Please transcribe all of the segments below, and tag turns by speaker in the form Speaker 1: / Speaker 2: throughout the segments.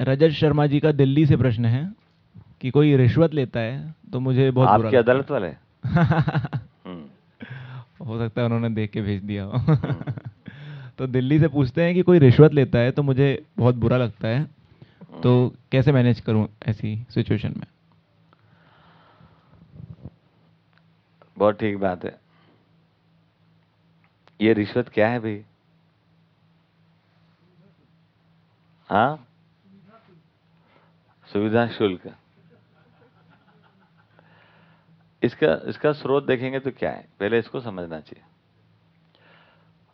Speaker 1: रजत शर्मा जी का दिल्ली से प्रश्न है कि कोई रिश्वत लेता है तो मुझे बहुत
Speaker 2: आपकी अदालत वाले? हम्म,
Speaker 1: हो सकता है उन्होंने देख के भेज दिया हो। तो दिल्ली से पूछते हैं कि कोई रिश्वत लेता है तो मुझे बहुत बुरा लगता है। तो कैसे मैनेज करूँ ऐसी सिचुएशन में?
Speaker 2: बहुत ठीक बात है। ये रिश्वत क्या है भाई? हाँ? सुविधा शुल्क। इसका इसका स्रोत देखेंगे तो क्या है? पहले इसको समझना चाहिए।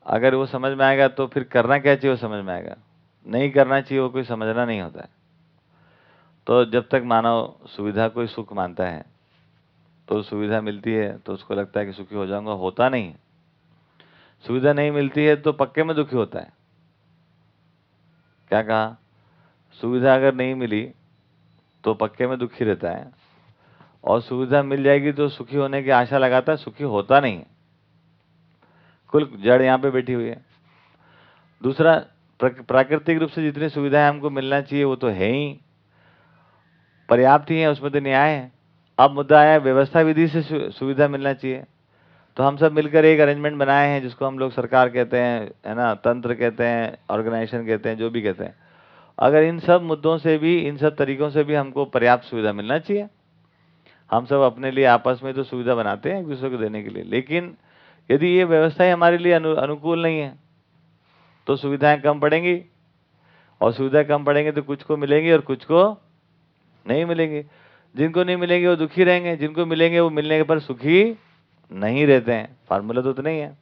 Speaker 2: अगर वो समझ में आएगा तो फिर करना क्या चाहिए वो समझ में आएगा। नहीं करना चाहिए वो कोई समझना नहीं होता है। तो जब तक मानव सुविधा कोई सुख मानता है तो सुविधा मिलती है तो उसको लगता है कि सुखी हो जाऊँगा, होता नहीं है। सुविधा नहीं मिलती है तो पक्के में दुखी होता है। क्या कहा? सुविधा अगर नहीं मिली तो पक्के में दुखी रहता है। और सुविधा मिल जाएगी तो सुखी होने की आशा लगाता है सुखी होता नहीं है। कुल जड़ यहाँ पे बैठी हुई है। दूसरा प्राकृतिक रूप से जितनी सुविधाएँ हमको मिलना चाहिए, वो तो है ही। पर्याप्त ही है, उसमें तो न्याय है। अब मुद्दा आया, व्यवस्था विधि से सुविधा मिलना चाहिए। तो हम सब मिलकर एक अरेंजमेंट बनाए हैं, जिसको हम लोग सरकार कहते हैं, है ना, तंत्र कहते हैं ऑर्गेनाइजेशन कहते हैं, जो भी कहते हैं। अगर इन सब मुद्दों से भी इन सब तरीकों से भी हमको पर्याप्त सुविधा मिलना चाहिए। हम सब अपने लिए आपस में तो सुविधा बनाते हैं एक दूसरे को देने के लिए लेकिन यदि ये व्यवस्था ही हमारे लिए अनु, अनुकूल नहीं है तो सुविधाएँ कम पड़ेंगी। और सुविधा कम पड़ेंगी तो कुछ को मिलेंगी और कुछ को नहीं मिलेंगी। जिनको नहीं मिलेंगे वो दुखी रहेंगे जिनको मिलेंगे वो मिलने के पर सुखी नहीं रहते हैं। फार्मूला तो उतना ही है।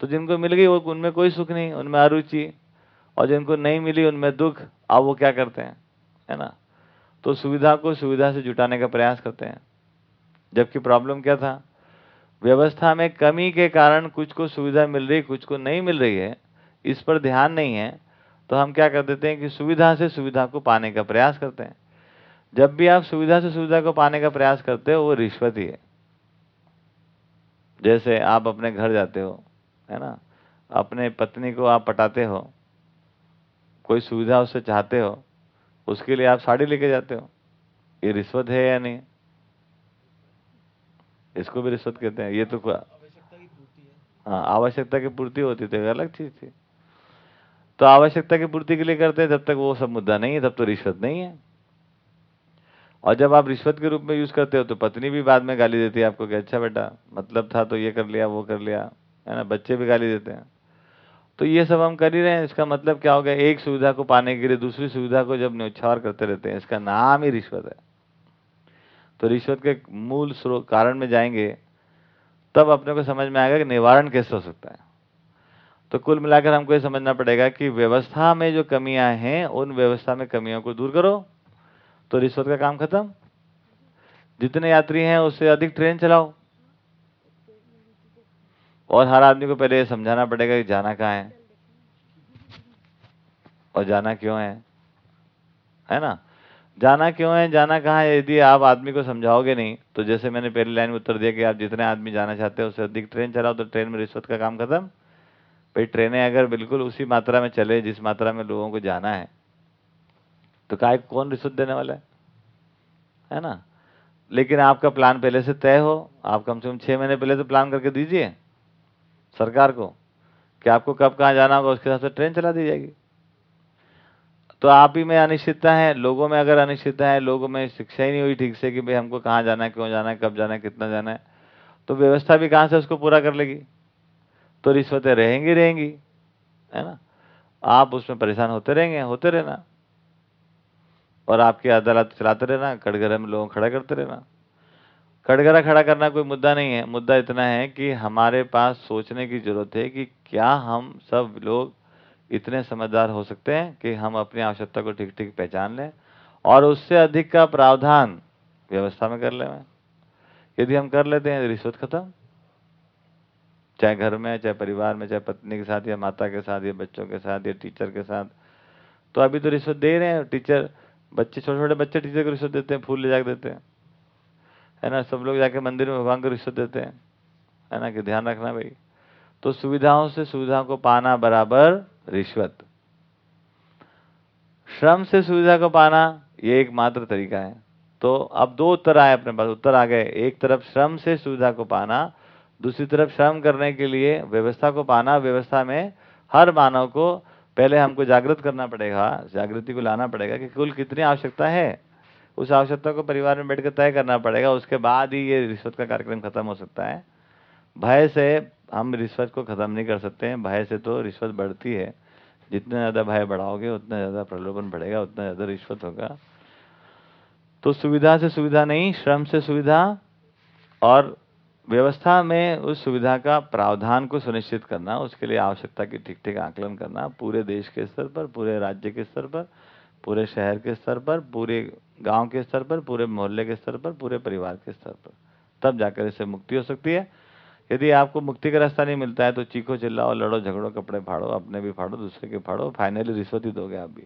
Speaker 2: तो जिनको मिल गई वो उनमें कोई सुख नहीं उनमें अरुचि। और जिनको नहीं मिली उनमें दुख, अब वो क्या करते हैं? है ना? तो सुविधा को सुविधा से जुटाने का प्रयास करते हैं। जबकि प्रॉब्लम क्या था? व्यवस्था में कमी के कारण कुछ को सुविधा मिल रही, कुछ को नहीं मिल रही है, इस पर ध्यान नहीं है तो हम क्या कर देते हैं कि सुविधा से सुविधा को पाने का प्रयास करते हैं। जब भी आप सुविधा से सुविधा को पाने का प्रयास करते हो, वो रिश्वत ही है। जैसे आप अपने घर जाते हो, है ना? अपने पत्नी को आप पटाते हो कोई सुविधा उससे चाहते हो उसके लिए आप साड़ी लेके जाते हो? ये रिश्वत है या नहीं? इसको भी रिश्वत कहते हैं। ये तो क्या हाँ। आवश्यकता की पूर्ति होती तो अलग चीज़ थी। तो आवश्यकता की पूर्ति के लिए करते हैं जब तक वो सब मुद्दा नहीं है तब तो रिश्वत नहीं है। और जब आप रिश्वत के रूप में यूज़ करते हो तो पत्नी भी बाद में गाली देती है आपको कि अच्छा बेटा मतलब था तो ये कर लिया वो कर लिया है ना? बच्चे भी गाली देते हैं। तो ये सब हम कर ही रहे हैं। इसका मतलब क्या हो गया? एक सुविधा को पाने के लिए दूसरी सुविधा को जब न्यौछावर करते रहते हैं, इसका नाम ही रिश्वत है। तो रिश्वत के मूल कारण में जाएँगे, तब अपने को समझ में आएगा कि निवारण कैसे हो सकता है। तो कुल मिलाकर हमको ये समझना पड़ेगा कि व्यवस्था में जो कमियाँ हैं, उन व्यवस्था में कमियों को दूर करो तो रिश्वत का काम खत्म। जितने यात्री हैं, उससे अधिक ट्रेन चलाओ। और हर आदमी को पहले समझाना पड़ेगा कि जाना कहाँ है? और जाना क्यों है? है ना? जाना क्यों है, जाना कहाँ है, यदि आप आदमी को समझाओगे नहीं तो जैसे मैंने पहली लाइन में उत्तर दिया कि आप जितने आदमी जाना चाहते हैं, उससे अधिक ट्रेन चलाओ तो ट्रेन में रिश्वत का काम खत्म। भाई ट्रेनें अगर बिल्कुल उसी मात्रा में चले, जिस मात्रा में लोगों को जाना है तो काय कौन रिश्वत देने वाला है? है ना? लेकिन आपका प्लान पहले से तय हो, आप कम से कम छह महीने पहले तो प्लान करके दीजिए। सरकार को? कि आपको कब कहाँ जाना होगा? उसके हिसाब से ट्रेन चला दी जाएगी। तो आप ही में अनिश्चितता है, लोगों में अगर अनिश्चितता है, लोगों में शिक्षा ही नहीं हुई ठीक से कि भाई हमको कहाँ जाना है, क्यों जाना है, कब जाना है, कितना जाना है तो व्यवस्था भी कहाँ से उसको पूरा कर लेगी? तो रिश्वतें रहेंगी रहेंगी, है ना? आप उसमें परेशान होते रहेंगे, होते रहना। और आपकी अदालत चलाते रहना कटघरे में लोगों खड़ा करते रहना। कटघरा खड़ा करना कोई मुद्दा नहीं है। मुद्दा इतना है कि हमारे पास सोचने की ज़रूरत है कि क्या हम सब लोग इतने समझदार हो सकते हैं कि हम अपनी आवश्यकता को ठीक ठीक पहचान लें और उससे अधिक का प्रावधान व्यवस्था में कर लें। यदि हम कर लेते हैं तो रिश्वत खत्म। चाहे घर में, चाहे परिवार में, चाहे पत्नी के साथ या माता के साथ, या बच्चों के साथ, या टीचर के साथ। तो अभी तो रिश्वत दे रहे हैं। टीचर, बच्चे छोटे छोटे बच्चे टीचर को रिश्वत देते हैं, फूल ले जाकर देते हैं। है ना? सब लोग जाके मंदिर में भगवान को रिश्वत देते हैं। है ना कि ध्यान रखना भाई। तो सुविधाओं से सुविधाओं को पाना बराबर रिश्वत। श्रम से सुविधा को पाना ये एकमात्र तरीका है। तो अब दो उत्तर आए अपने पास। उत्तर आ गए। एक तरफ़ श्रम से सुविधा को पाना, दूसरी तरफ़ श्रम करने के लिए व्यवस्था को पाना। व्यवस्था में हर मानव को पहले हमको जागृत करना पड़ेगा, जागृति को लाना पड़ेगा कि कुल कितनी आवश्यकता है। उस आवश्यकता को परिवार में बैठकर तय करना पड़ेगा, उसके बाद ही ये रिश्वत का कार्यक्रम खत्म हो सकता है। भय से हम रिश्वत को खत्म नहीं कर सकते हैं, भय से तो रिश्वत बढ़ती है। जितना ज़्यादा भय बढ़ाओगे, उतना ज़्यादा प्रलोभन बढ़ेगा, उतना ज़्यादा रिश्वत होगा। तो सुविधा से सुविधा नहीं, श्रम से सुविधा और व्यवस्था में उस सुविधा का प्रावधान को सुनिश्चित करना, उसके लिए आवश्यकता की ठीक ठीक आकलन करना, पूरे देश के स्तर पर, पूरे राज्य के स्तर पर, पूरे शहर के स्तर पर, पूरे गाँव के स्तर पर, पूरे मोहल्ले के स्तर पर, पूरे परिवार के स्तर पर। तब जाकर इससे मुक्ति हो सकती है। यदि आपको मुक्ति का रास्ता नहीं मिलता है तो चीखो चिल्लाओ, लड़ो, झगड़ो, कपड़े फाड़ो, अपने भी फाड़ो, दूसरे के फाड़ो। फाइनली रिश्वत ही दोगे आप भी।